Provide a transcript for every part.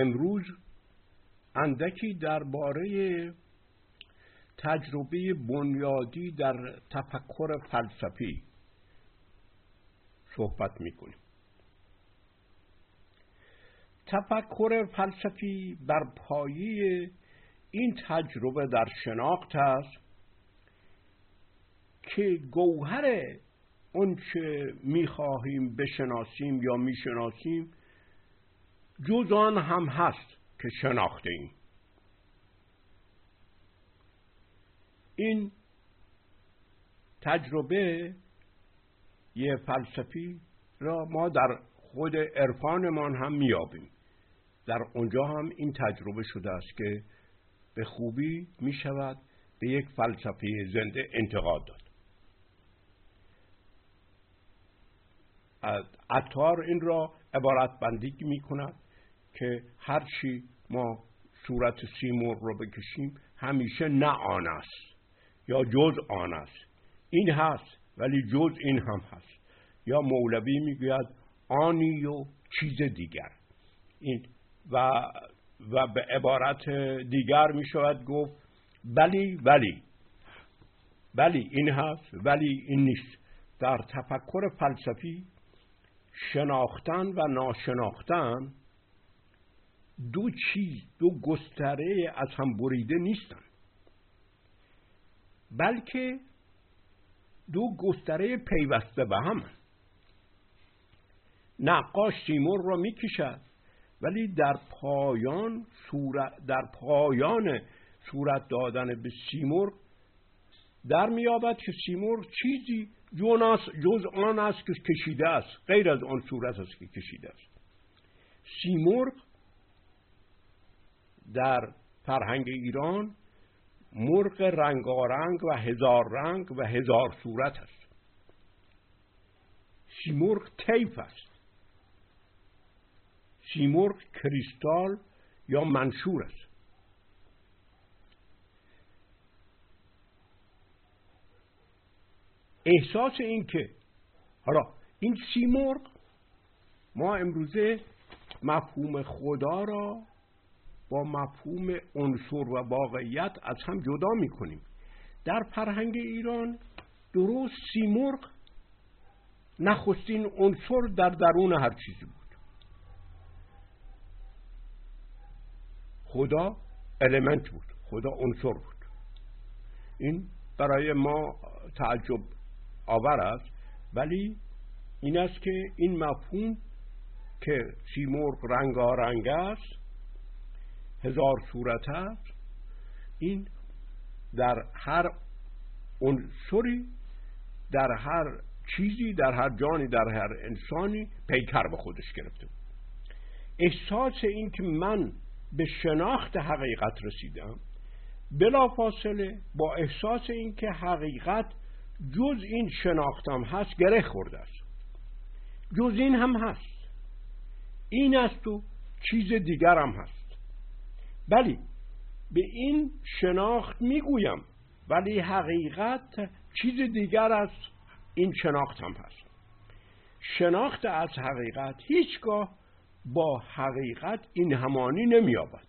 امروز اندکی درباره تجربه بنیادی در تفکر فلسفی صحبت می‌کنیم. تفکر فلسفی بر پایه این تجربه در شناخت است که گوهر اونچه می‌خواهیم بشناسیم یا می‌شناسیم جز آن هم هست که شناخته ایم این تجربه یه فلسفی را ما در خود عرفانمان هم میابیم در اونجا هم این تجربه شده است که به خوبی می شود به یک فلسفه زنده انتقاد داد. عطار این را عبارت بندی می کند که هرچی ما صورت سیمور رو بکشیم همیشه نه آن است یا جز آن است. این هست ولی جز این هم هست. یا مولوی می‌گوید آنی و چیز دیگر. این و و به عبارت دیگر می شود گفت بلی ولی. بلی این هست ولی این نیست. در تفکر فلسفی شناختن و ناشناختن دو چیز دو گستره از هم بریده نیستن. بلکه دو گستره پیوسته به هم. نقاش سیمور را می‌کشد ولی در پایان صورت در پایان صورت دادن به سیمرغ در میابد که سیمرغ چیزی جز آن است که کشیده است غیر از آن صورت است که کشیده است. سیمرغ در فرهنگ ایران مرغ رنگارنگ و هزار رنگ و هزار صورت است. سیمرغ تیف است. سیمرغ کریستال یا منشور است. احساس این که حالا این سیمرغ ما امروزه مفهوم خدا را با مفهوم عنصر و واقعیت از هم جدا می‌کنیم. در فرهنگ ایران درست سیمرغ نخستین عنصر در درون هر چیزی بود. خدا المنت بود خدا عنصر بود. این برای ما تعجب آور است ولی این است که این مفهوم که سیمرغ رنگارنگ است هزار صورت است این در هر عنصری در هر چیزی در هر جانی در هر انسانی پیکر به خودش گرفته. احساس این که من به شناخت حقیقت رسیدم بلافاصله با احساس اینکه حقیقت جز این شناختم هست گره خورده است. جز این هم هست. این است و چیز دیگر هم هست. بلی به این شناخت می‌گویم ولی حقیقت چیز دیگر از این شناخت هم هست. شناخت از حقیقت هیچگاه با حقیقت این همانی نمییابد.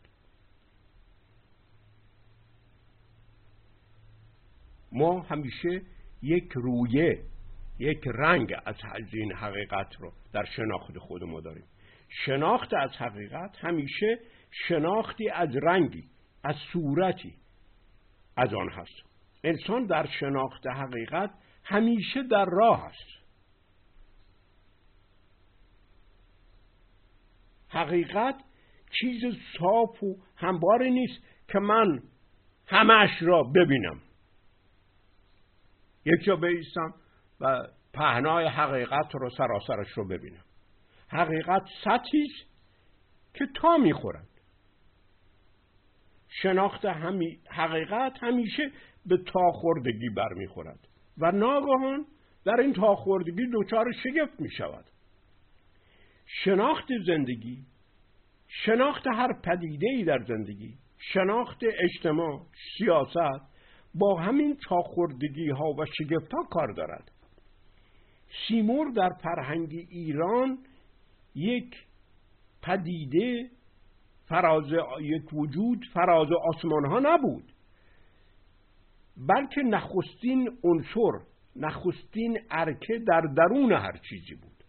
ما همیشه یک رویه یک رنگ از این حقیقت رو در شناخت خود ما داریم. شناخت از حقیقت همیشه شناختی از رنگی از صورتی از آن هست. انسان در شناخت حقیقت همیشه در راه است. حقیقت چیز صاف و همواره نیست که من همش را ببینم. یک جا بیستم و پهنای حقیقت رو سراسرش رو ببینم. حقیقت سطحی که تا می‌خورند شناخت همی حقیقت همیشه به تاخوردگی برمیخورد. و ناگهان در این تاخوردگی دچار شگفت می شود شناخت زندگی شناخت هر پدیده ای در زندگی شناخت اجتماع سیاست با همین چاخوردگی ها و شگفت ها کار دارد. سیمور در فرهنگ ایران یک پدیده فراز یک وجود فراز آسمان ها نبود. بلکه نخستین عنصر نخستین ارکه در درون هر چیزی بود.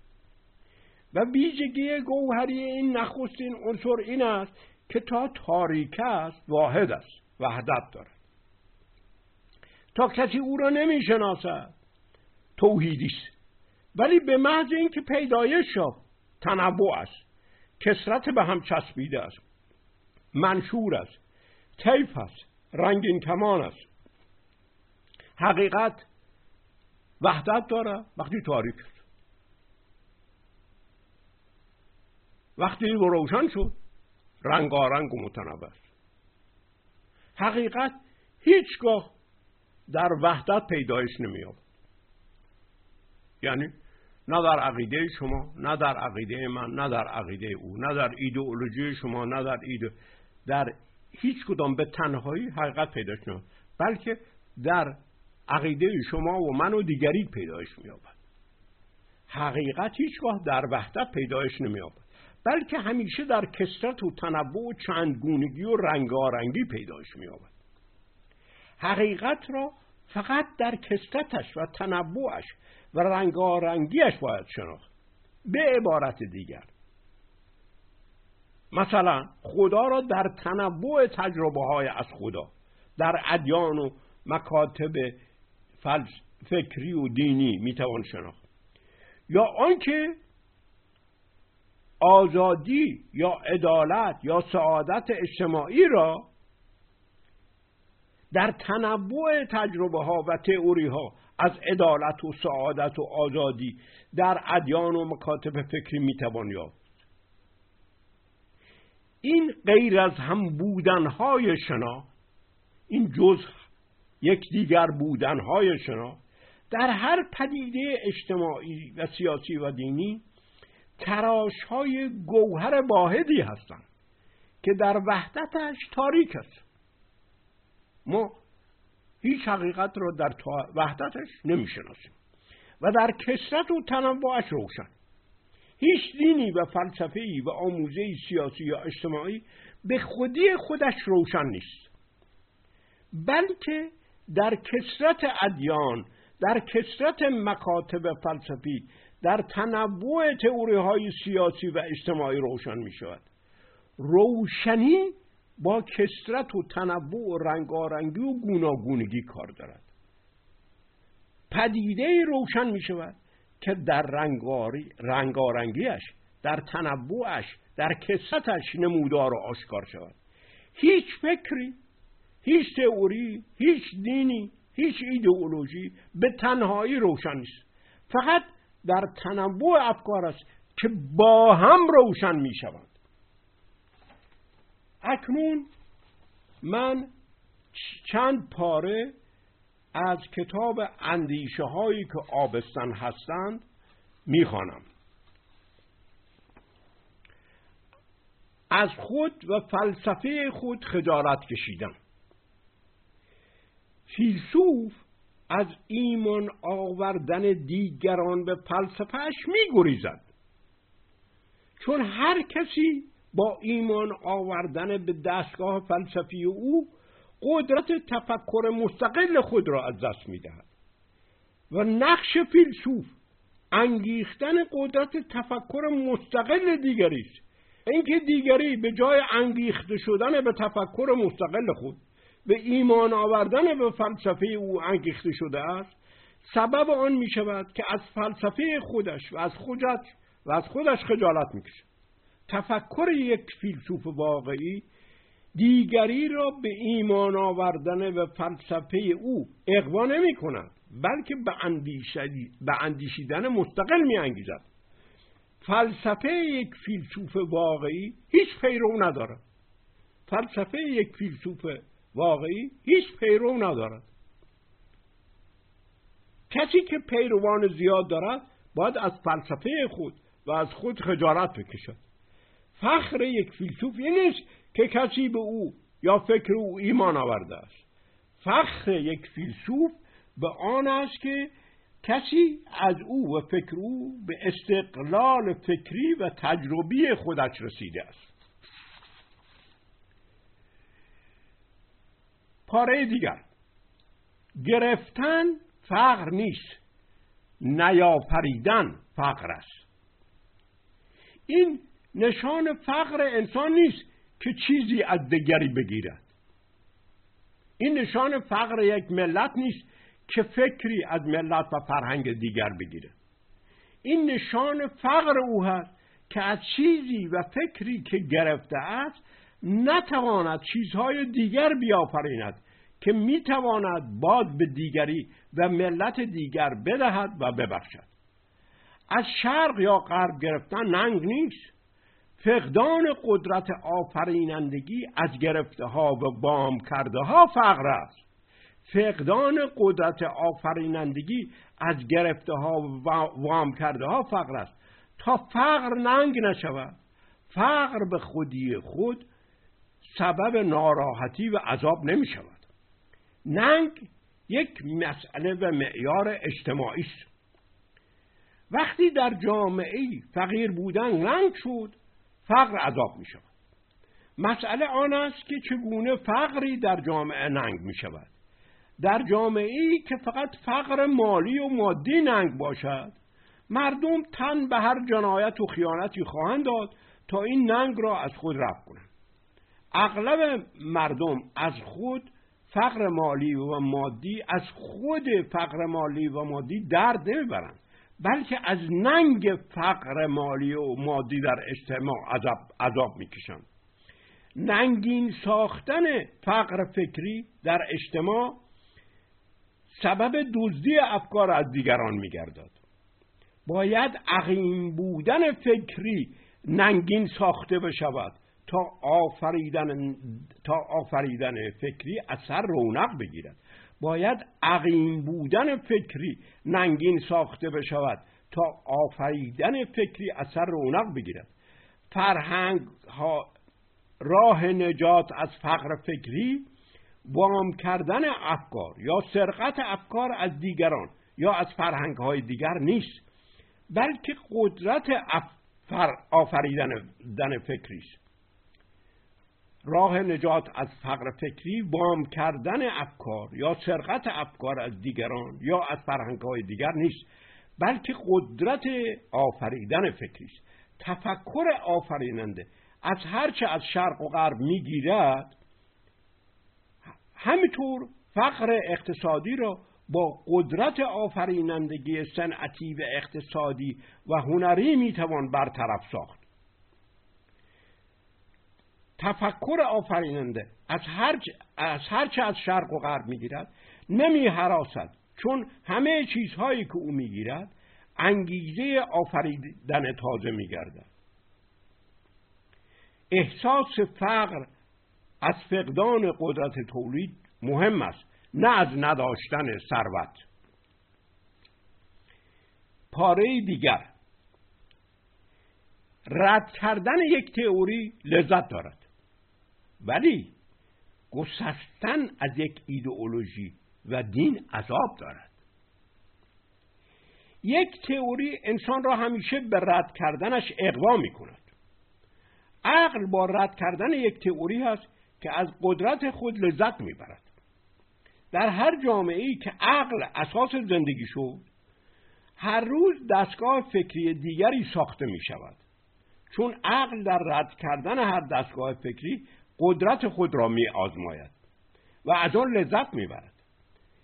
و ویژگی گوهری این نخستین عنصر این است که تا تاریک است واحد است وحدت دارد. تا کسی او را نمی‌شناسد توحیدی است. ولی به محض اینکه پیدایش شد تنوع است. کسرت به هم چسبیده است. منشور است طیف است رنگین کمان است. حقیقت وحدت داره. وقتی تاریک است وقتی و روشن شد رنگارنگ و متنوع است. حقیقت هیچگاه در وحدت پیدایش نمییابد. یعنی نه در عقیده شما نه در عقیده من نه در عقیده او نه در ایدئولوژی شما نه در ایده در هیچ کدام به تنهایی حقیقت پیداش نمیاد بلکه در عقیده شما و من و دیگری پیدایش مییابد. حقیقت هیچگاه در وحدت پیدایش نمییابد. بلکه همیشه در کسرت و تنوع و چندگونگی و رنگارنگی پیدایش مییابد. حقیقت را فقط در کسرتش و تنوعش و رنگارنگیش باید شناخت. به عبارت دیگر مثلا خدا را در تنوع تجربه های از خدا در ادیان و مکاتب فکری و دینی می‌توان شناخت. یا آنکه آزادی یا عدالت یا سعادت اجتماعی را در تنوع تجربه ها و تئوری ها از عدالت و سعادت و آزادی در ادیان و مکاتب فکری می‌توان یافت. این غیر از هم بودنهای شنا این جز یک دیگر بودنهای شنا در هر پدیده اجتماعی و سیاسی و دینی تراش های گوهر واحدی هستند که در وحدتش تاریک است. ما هیچ حقیقت را در وحدتش نمی‌شناسیم و در کسرت و تنوعش روشن. هیچ دینی و فلسفه‌ای و آموزه سیاسی یا اجتماعی به خودی خودش روشن نیست. بلکه در کسرت ادیان در کسرت مکاتب فلسفی در تنوع تئوری های سیاسی و اجتماعی روشن می شود روشنی با کسرت و تنوع و رنگارنگی و گوناگونگی کار دارد. پدیده روشن می شود که در رنگارنگیش در تنوعش در کسرتش نمودار و آشکار شود. هیچ فکری هیچ تئوری هیچ دینی هیچ ایدئولوژی به تنهایی روشن نیست. فقط در تنوع افکار است که با هم روشن می شوند اکنون من چند پاره از کتاب اندیشه هایی که آبستن هستند می‌خوانم. از خود و فلسفه خود خجالت کشیدم. فیلسوف از ایمان آوردن دیگران به فلسفهش میگریزد. چون هر کسی با ایمان آوردن به دستگاه فلسفی او قدرت تفکر مستقل خود را از دست می‌دهد. و نقش فیلسوف انگیختن قدرت تفکر مستقل دیگری است. اینکه دیگری به جای انگیخته شدن به تفکر مستقل خود به ایمان آوردن به فلسفه او انگیخته شده است سبب آن می شود که از فلسفه خودش و از خودش و از خودش خجالت می تفکر یک فیلسوف واقعی دیگری را به ایمان آوردن و فلسفه او اقوا نمی کند بلکه به, به اندیشیدن مستقل می انگیزد. فلسفه یک فیلسوف واقعی هیچ پیرو ندارد. فلسفه یک فیلسوف واقعی هیچ پیرو ندارد. کسی که پیروان زیاد دارد باید از فلسفه خود و از خود خجالت بکشد. فخر یک فیلسوف این است که کسی به او یا فکر او ایمان آورده است. فخر یک فیلسوف به آن است که کسی از او و فکر او به استقلال فکری و تجربی خودش رسیده است. پاره دیگر. گرفتن فقر نیست نیافریدن فقر است. این نشان فقر انسان نیست که چیزی از دیگری بگیرد. این نشان فقر یک ملت نیست که فکری از ملت و فرهنگ دیگر بگیره این نشان فقر او هست که از چیزی و فکری که گرفته است نتواند چیزهای دیگر بیافریند که می‌تواند باز به دیگری و ملت دیگر بدهد و ببخشد. از شرق یا غرب گرفتن ننگ نیست. فقدان قدرت آفرینندگی از گرفته ها و بام کرده ها فقر است. فقدان قدرت آفرینندگی از گرفته ها و وام کرده ها فقر است. تا فقر ننگ نشود. فقر به خودی خود سبب ناراحتی و عذاب نمی شود ننگ یک مسئله و معیار اجتماعی است. وقتی در جامعه فقیر بودن ننگ شد فقر عذاب می شود مسئله آن است که چگونه فقری در جامعه ننگ می شود در جامعه ای که فقط فقر مالی و مادی ننگ باشد مردم تن به هر جنایت و خیانتی خواهند داد تا این ننگ را از خود رفع کنند. اغلب مردم از خود فقر مالی و مادی از خود فقر مالی و مادی درد نمی‌برند. بلکه از ننگ فقر مالی و مادی در اجتماع عذاب, عذاب می‌کشند ننگین ساختن فقر فکری در اجتماع سبب دزدی افکار از دیگران میگردد. باید عقیم بودن فکری ننگین ساخته بشود تا آفریدن, تا آفریدن فکری اثر رونق بگیرد. باید عقیم بودن فکری ننگین ساخته بشود تا آفریدن فکری اثر رونق بگیرد. فرهنگ ها راه نجات از فقر فکری وام کردن افکار یا سرقت افکار از دیگران یا از فرهنگ های دیگر نیست بلکه قدرت آفریدن فکری است راه نجات از فقر فکری وام کردن افکار یا سرقت افکار از دیگران یا از فرهنگ های دیگر نیست بلکه قدرت آفریدن فکری است تفکر آفریننده از هرچه از شرق و غرب می‌گیرد همینطور فقر اقتصادی را با قدرت آفرینندگی صنعتی و اقتصادی و هنری می‌توان برطرف ساخت. تفکر آفریننده از هر از هرچه از شرق و غرب می‌گیرد نمی حراسد چون همه چیزهایی که او می‌گیرد انگیزه آفریدن تازه میگردد. احساس فقر از فقدان قدرت تولید مهم است نه از نداشتن ثروت. پاره دیگر. رد کردن یک تئوری لذت دارد. ولی گسستن از یک ایدئولوژی و دین عذاب دارد. یک تئوری انسان را همیشه به رد کردنش اقوا می کند عقل با رد کردن یک تئوری هست که از قدرت خود لذت می‌برد. در هر جامعه ای که عقل اساس زندگی شد هر روز دستگاه فکری دیگری ساخته می شود چون عقل در رد کردن هر دستگاه فکری قدرت خود را می آزماید و از آن لذت می برد.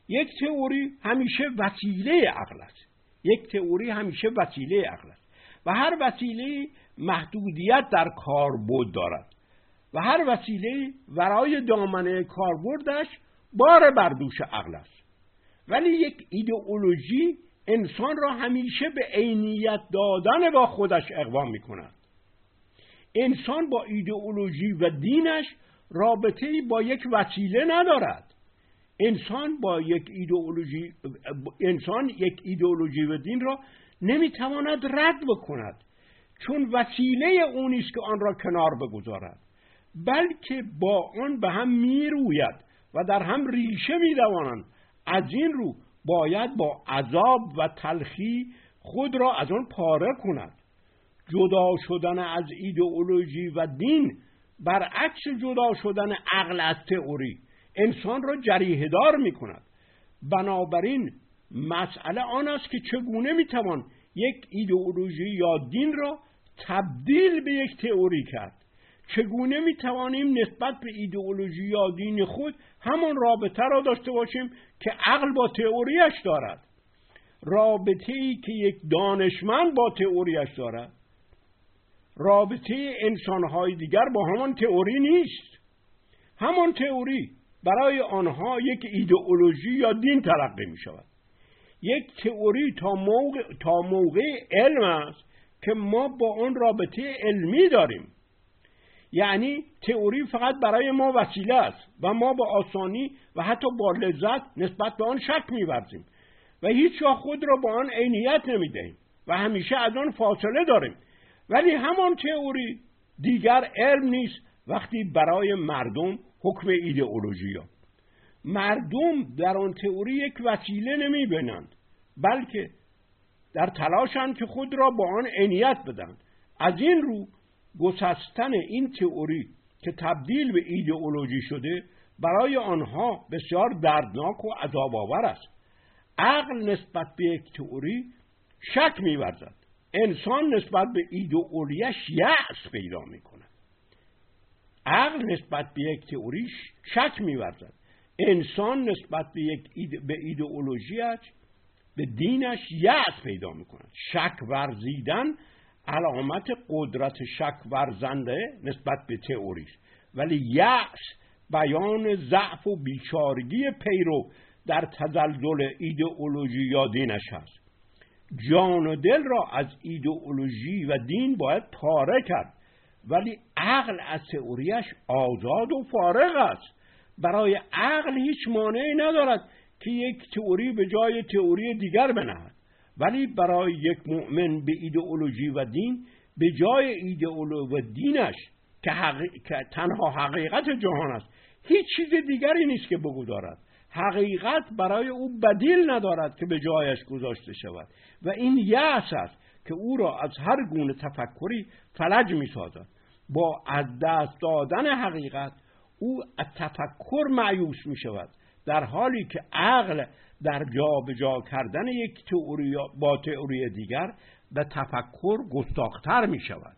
یک تئوری همیشه وسیله عقل است. یک تئوری همیشه وسیله عقل است. و هر وسیله محدودیت در کاربرد دارد. و هر وسیله ورای دامنه کاربردش بار بر دوش عقل است. ولی یک ایدئولوژی انسان را همیشه به عینیت دادن با خودش اقوام می کند انسان با ایدئولوژی و دینش رابطه با یک وسیله ندارد. انسان با یک ایدئولوژی انسان یک ایدئولوژی و دین را نمی‌تواند رد بکند چون وسیله اون است که آن را کنار بگذارد بلکه با آن به هم می‌روید و در هم ریشه میدوانند. از این رو باید با عذاب و تلخی خود را از آن پاره کند. جدا شدن از ایدئولوژی و دین برعکس جدا شدن عقل از تئوری. انسان را جریه دار می کند بنابراین مسئله آن است که چگونه می‌توان یک ایدئولوژی یا دین را تبدیل به یک تئوری کرد؟ چگونه می توانیم نسبت به ایدئولوژی یا دین خود همان رابطه را داشته باشیم که عقل با تئوریش دارد؟ رابطه ای که یک دانشمند با تئوریش دارد. رابطه انسانهای دیگر با همان تئوری نیست. همان تئوری برای آنها یک ایدئولوژی یا دین تلقی می شود یک تئوری تا موقع, تا موقع علم است که ما با آن رابطه علمی داریم. یعنی تئوری فقط برای ما وسیله است و ما با آسانی و حتی با لذت نسبت به آن شک میورزیم و هیچ خود را با آن عینیت نمی‌دهیم و همیشه از آن فاصله داریم. ولی همان تئوری دیگر علم نیست وقتی برای مردم حکم ایدئولوژی مردم در آن تئوری یک وسیله نمی‌بینند بلکه در تلاشند که خود را با آن عینیت بدند از این رو گسستن این تئوری که تبدیل به ایدئولوژی شده برای آنها بسیار دردناک و عذاب آور است. عقل نسبت به یک تئوری شک میورزد. انسان نسبت به ایدئولیش یأس پیدا می‌کند. عقل نسبت به یک تئوری شک میورزد. انسان نسبت به یک به ایدئولوژیش به دینش یأس پیدا می‌کند. شک ورزیدن علامت قدرت شک ورزنده نسبت به تئوری ولی یأس بیان ضعف و بیچارگی پیرو در تزلزل ایدئولوژی یا دینش هست. جان و دل را از ایدئولوژی و دین باید پاره کرد. ولی عقل از تئوریش آزاد و فارغ است. برای عقل هیچ مانعی ندارد که یک تئوری به جای تئوری دیگر بنهد. ولی برای یک مؤمن به ایدئولوژی و دین به جای ایدئولوژی و دینش که, که تنها حقیقت جهان است هیچ چیز دیگری نیست که بگو دارد حقیقت برای او بدیل ندارد که به جایش گذاشته شود. و این یأس است که او را از هر گونه تفکری فلج می سازد با از دست دادن حقیقت او از تفکر معیوس می شود در حالی که عقل در جا جا کردن یک تئوری با تئوری دیگر به تفکر گستاختر می شود